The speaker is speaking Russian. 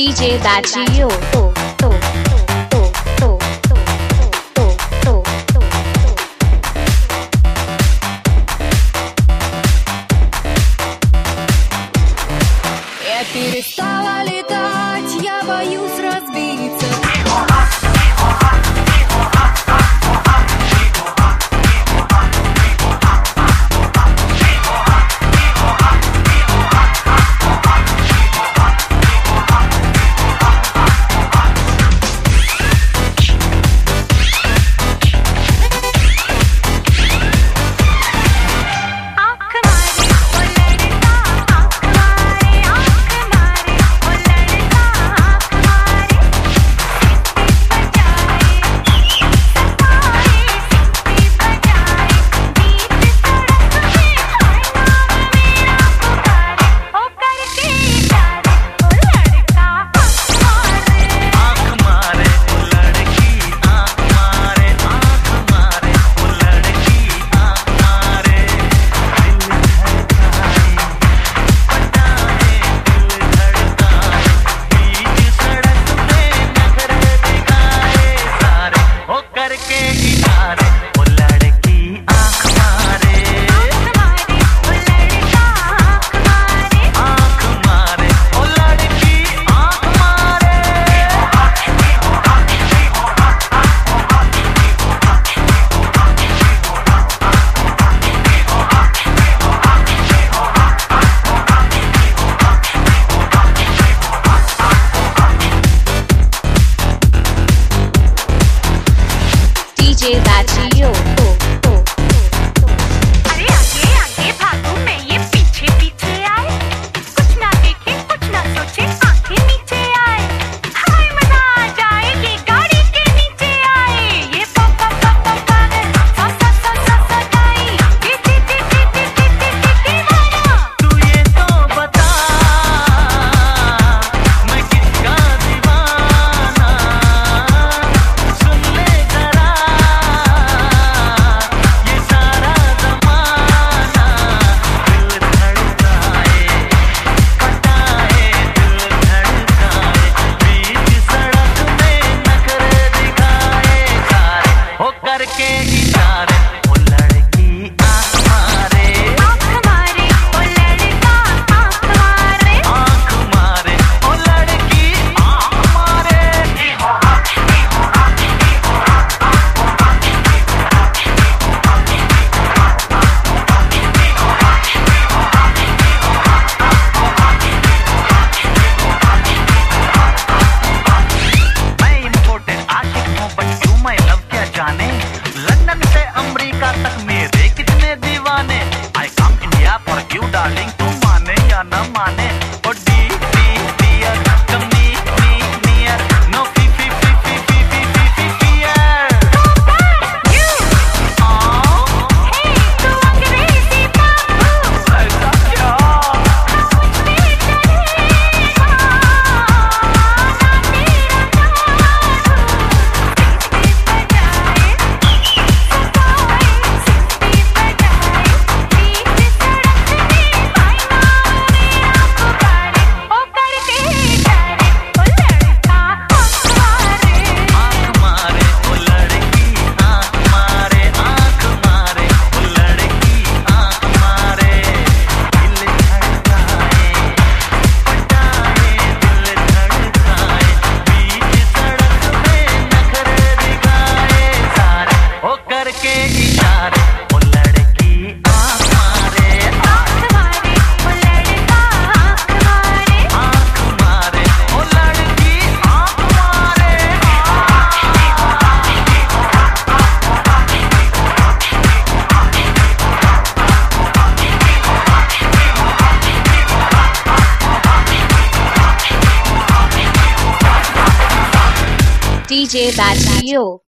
DJ Baggio. Oh, oh. перестала летать, я боюсь DJ Batch. DJ Batio.